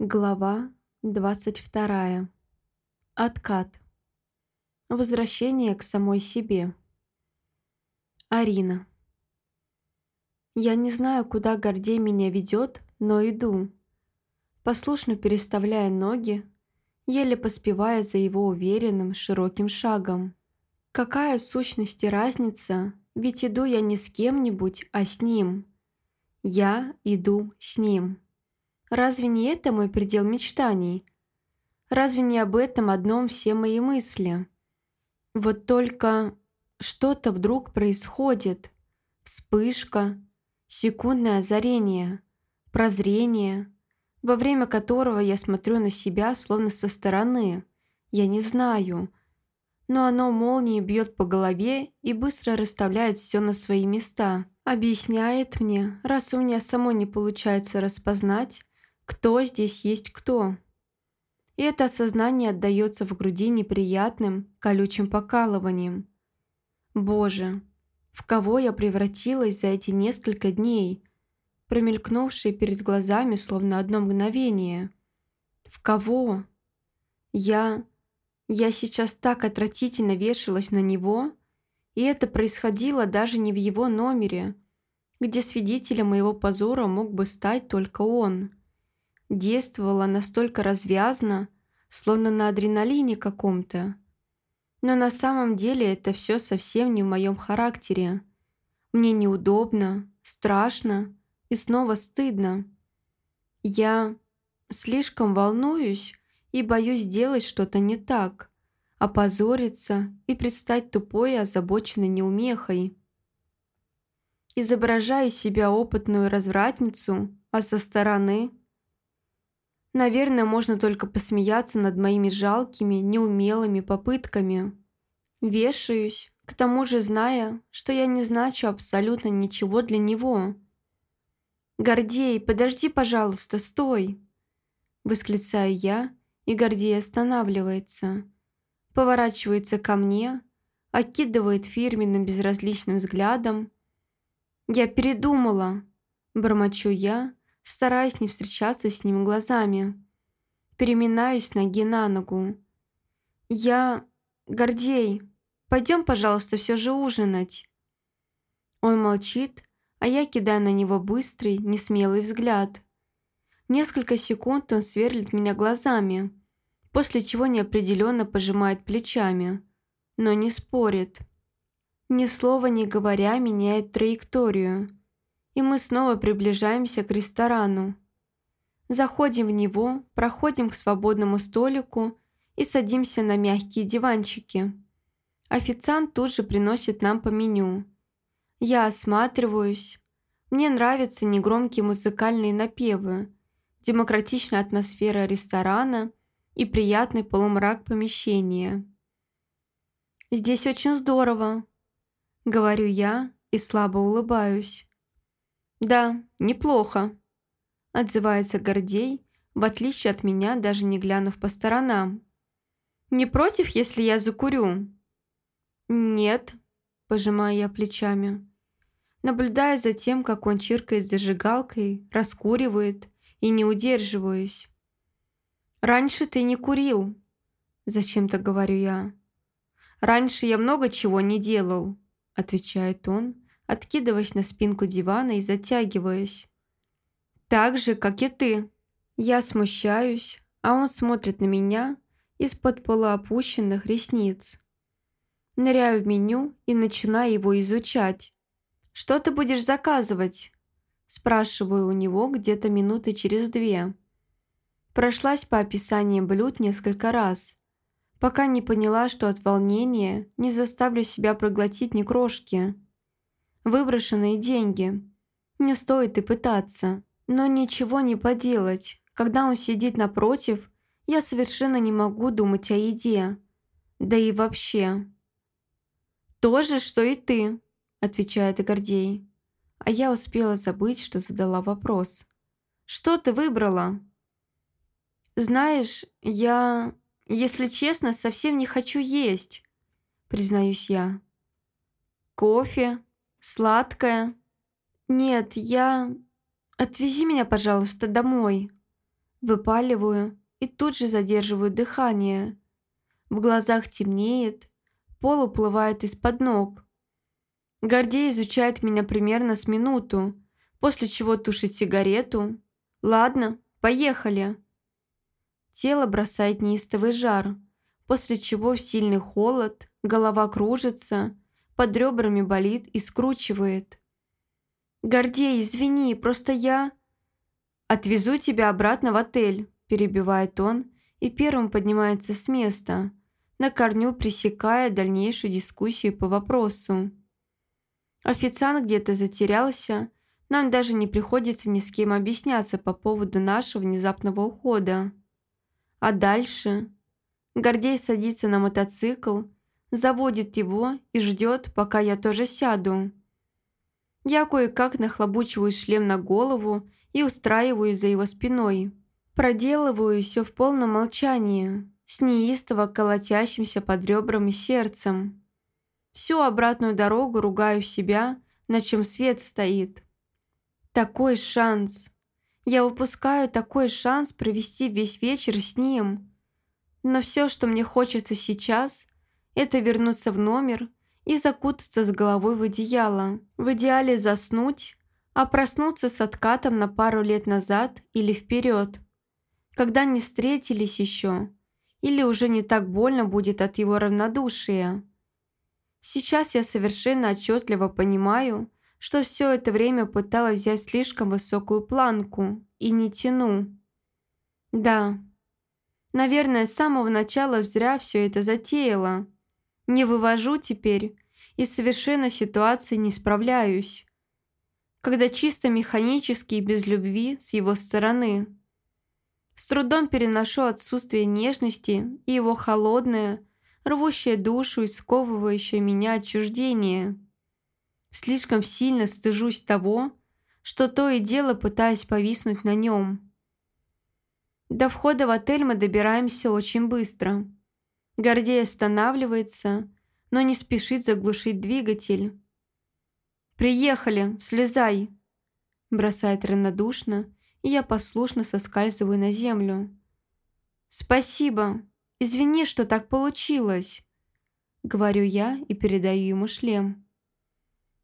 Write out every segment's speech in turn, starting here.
Глава 22. Откат. Возвращение к самой себе. Арина. Я не знаю, куда Гордей меня ведет, но иду. Послушно переставляя ноги, еле поспевая за его уверенным, широким шагом. Какая в сущности разница, ведь иду я не с кем-нибудь, а с ним. Я иду с ним. Разве не это мой предел мечтаний? Разве не об этом одном все мои мысли? Вот только что-то вдруг происходит. Вспышка, секундное озарение, прозрение, во время которого я смотрю на себя словно со стороны. Я не знаю, но оно молнией бьет по голове и быстро расставляет все на свои места. Объясняет мне, раз у меня самой не получается распознать, кто здесь есть кто. И это осознание отдается в груди неприятным, колючим покалыванием. Боже, в кого я превратилась за эти несколько дней, промелькнувшие перед глазами словно одно мгновение? В кого? Я... Я сейчас так отвратительно вешалась на него, и это происходило даже не в его номере, где свидетелем моего позора мог бы стать только он действовала настолько развязно, словно на адреналине каком-то. Но на самом деле это все совсем не в моем характере. Мне неудобно, страшно и снова стыдно. Я слишком волнуюсь и боюсь сделать что-то не так, опозориться и предстать тупой и озабоченной неумехой. Изображаю себя опытную развратницу, а со стороны Наверное, можно только посмеяться над моими жалкими, неумелыми попытками. Вешаюсь, к тому же зная, что я не значу абсолютно ничего для него. «Гордей, подожди, пожалуйста, стой!» Восклицаю я, и Гордей останавливается. Поворачивается ко мне, окидывает фирменным безразличным взглядом. «Я передумала!» Бормочу я, стараясь не встречаться с ним глазами. Переминаюсь ноги на ногу. «Я... Гордей, пойдем, пожалуйста, все же ужинать». Он молчит, а я кидаю на него быстрый, несмелый взгляд. Несколько секунд он сверлит меня глазами, после чего неопределенно пожимает плечами, но не спорит. Ни слова не говоря меняет траекторию и мы снова приближаемся к ресторану. Заходим в него, проходим к свободному столику и садимся на мягкие диванчики. Официант тут же приносит нам по меню. Я осматриваюсь. Мне нравятся негромкие музыкальные напевы, демократичная атмосфера ресторана и приятный полумрак помещения. «Здесь очень здорово», — говорю я и слабо улыбаюсь. «Да, неплохо», – отзывается Гордей, в отличие от меня, даже не глянув по сторонам. «Не против, если я закурю?» «Нет», – пожимаю я плечами. Наблюдая за тем, как он чиркает зажигалкой, раскуривает и не удерживаюсь. «Раньше ты не курил», – зачем-то говорю я. «Раньше я много чего не делал», – отвечает он, – откидываясь на спинку дивана и затягиваясь. «Так же, как и ты». Я смущаюсь, а он смотрит на меня из-под полуопущенных ресниц. Ныряю в меню и начинаю его изучать. «Что ты будешь заказывать?» Спрашиваю у него где-то минуты через две. Прошлась по описаниям блюд несколько раз, пока не поняла, что от волнения не заставлю себя проглотить ни крошки выброшенные деньги. Не стоит и пытаться. Но ничего не поделать. Когда он сидит напротив, я совершенно не могу думать о еде. Да и вообще. «То же, что и ты», – отвечает Гордей. А я успела забыть, что задала вопрос. «Что ты выбрала?» «Знаешь, я, если честно, совсем не хочу есть», – признаюсь я. «Кофе?» Сладкое? Нет, я... Отвези меня, пожалуйста, домой. Выпаливаю и тут же задерживаю дыхание. В глазах темнеет, пол уплывает из-под ног. Гордей изучает меня примерно с минуту, после чего тушит сигарету. «Ладно, поехали». Тело бросает неистовый жар, после чего в сильный холод, голова кружится, под ребрами болит и скручивает. «Гордей, извини, просто я...» «Отвезу тебя обратно в отель», – перебивает он и первым поднимается с места, на корню пресекая дальнейшую дискуссию по вопросу. Официант где-то затерялся, нам даже не приходится ни с кем объясняться по поводу нашего внезапного ухода. А дальше... Гордей садится на мотоцикл, заводит его и ждет, пока я тоже сяду. Я кое-как нахлобучиваю шлем на голову и устраиваюсь за его спиной. Проделываю все в полном молчании, с неистово колотящимся под ребрами сердцем. Всю обратную дорогу ругаю себя, на чем свет стоит. Такой шанс. Я упускаю такой шанс провести весь вечер с ним. Но все, что мне хочется сейчас, это вернуться в номер и закутаться с головой в одеяло. В идеале заснуть, а проснуться с откатом на пару лет назад или вперед, когда не встретились еще, или уже не так больно будет от его равнодушия. Сейчас я совершенно отчетливо понимаю, что все это время пыталась взять слишком высокую планку и не тяну. Да, наверное, с самого начала зря все это затеяла. Не вывожу теперь и совершенно ситуации не справляюсь. Когда чисто механически и без любви с его стороны. С трудом переношу отсутствие нежности и его холодное, рвущее душу и сковывающее меня отчуждение. Слишком сильно стыжусь того, что то и дело пытаюсь повиснуть на нем. До входа в отель мы добираемся очень быстро. Гордей останавливается, но не спешит заглушить двигатель. «Приехали, слезай!» Бросает равнодушно, и я послушно соскальзываю на землю. «Спасибо!» «Извини, что так получилось», — говорю я и передаю ему шлем.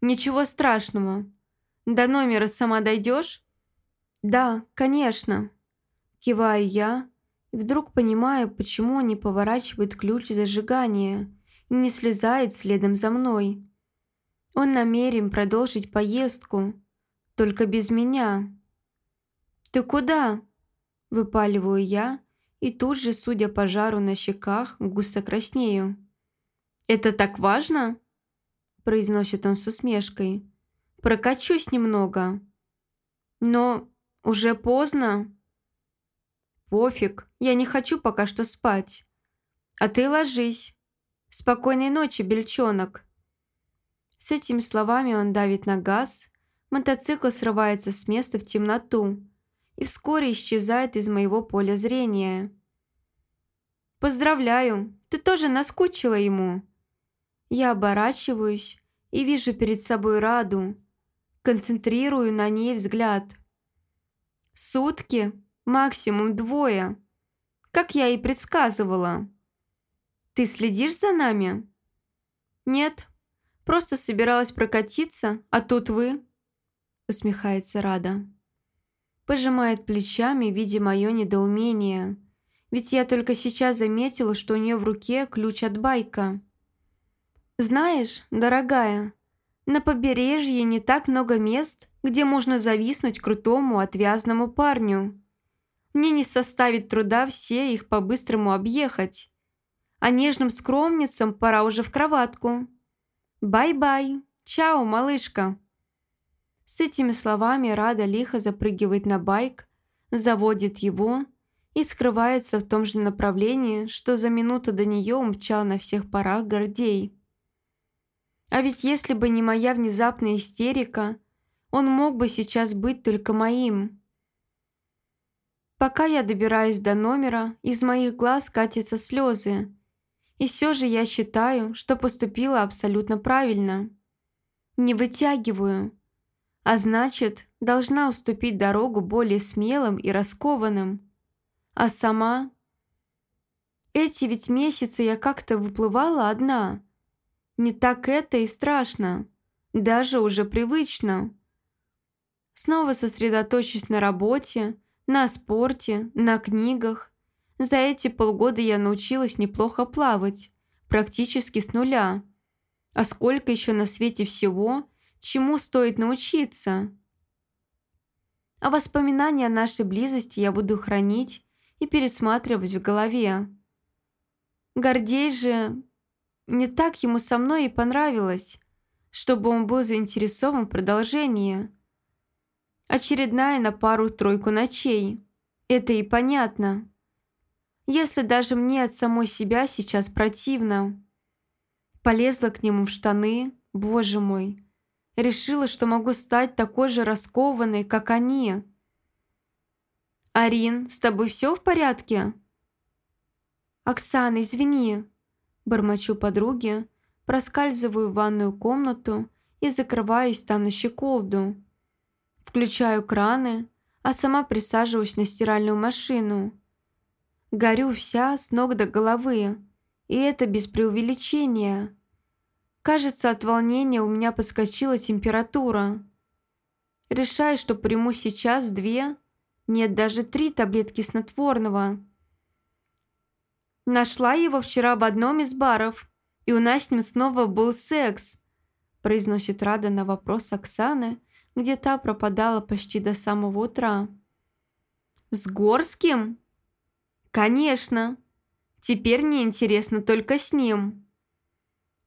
«Ничего страшного. До номера сама дойдешь?» «Да, конечно», — киваю я вдруг понимаю, почему он не поворачивает ключ зажигания и не слезает следом за мной. Он намерен продолжить поездку, только без меня. «Ты куда?» – выпаливаю я, и тут же, судя по жару на щеках, густо краснею. «Это так важно?» – произносит он с усмешкой. «Прокачусь немного». «Но уже поздно». «Пофиг, я не хочу пока что спать. А ты ложись. Спокойной ночи, бельчонок». С этими словами он давит на газ, мотоцикл срывается с места в темноту, и вскоре исчезает из моего поля зрения. «Поздравляю, ты тоже наскучила ему!» Я оборачиваюсь и вижу перед собой Раду, концентрирую на ней взгляд. «Сутки, максимум двое, как я и предсказывала. Ты следишь за нами?» «Нет, просто собиралась прокатиться, а тут вы...» усмехается Рада пожимает плечами, видя мое недоумение. Ведь я только сейчас заметила, что у нее в руке ключ от байка. «Знаешь, дорогая, на побережье не так много мест, где можно зависнуть крутому отвязному парню. Мне не составит труда все их по-быстрому объехать. А нежным скромницам пора уже в кроватку. Bye-bye, чао, малышка!» С этими словами Рада лихо запрыгивает на байк, заводит его и скрывается в том же направлении, что за минуту до нее умчал на всех парах Гордей. А ведь если бы не моя внезапная истерика, он мог бы сейчас быть только моим. Пока я добираюсь до номера, из моих глаз катятся слезы. И все же я считаю, что поступила абсолютно правильно. Не вытягиваю, а значит, должна уступить дорогу более смелым и раскованным. А сама... Эти ведь месяцы я как-то выплывала одна. Не так это и страшно. Даже уже привычно. Снова сосредоточусь на работе, на спорте, на книгах. За эти полгода я научилась неплохо плавать, практически с нуля. А сколько еще на свете всего, чему стоит научиться? А воспоминания о нашей близости я буду хранить и пересматривать в голове. Гордей же... Не так ему со мной и понравилось, чтобы он был заинтересован в продолжении. Очередная на пару-тройку ночей. Это и понятно. Если даже мне от самой себя сейчас противно. Полезла к нему в штаны, боже мой. Решила, что могу стать такой же раскованной, как они. «Арин, с тобой все в порядке?» «Оксана, извини!» Бормочу подруге, проскальзываю в ванную комнату и закрываюсь там на щеколду. Включаю краны, а сама присаживаюсь на стиральную машину. Горю вся с ног до головы, и это без преувеличения. Кажется, от волнения у меня подскочила температура. Решаю, что приму сейчас две, нет, даже три таблетки снотворного – Нашла его вчера в одном из баров, и у нас с ним снова был секс», произносит Рада на вопрос Оксаны, где та пропадала почти до самого утра. «С Горским?» «Конечно. Теперь мне интересно только с ним».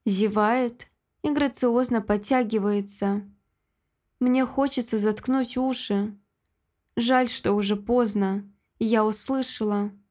Зевает и грациозно подтягивается. Мне хочется заткнуть уши. Жаль, что уже поздно, я услышала –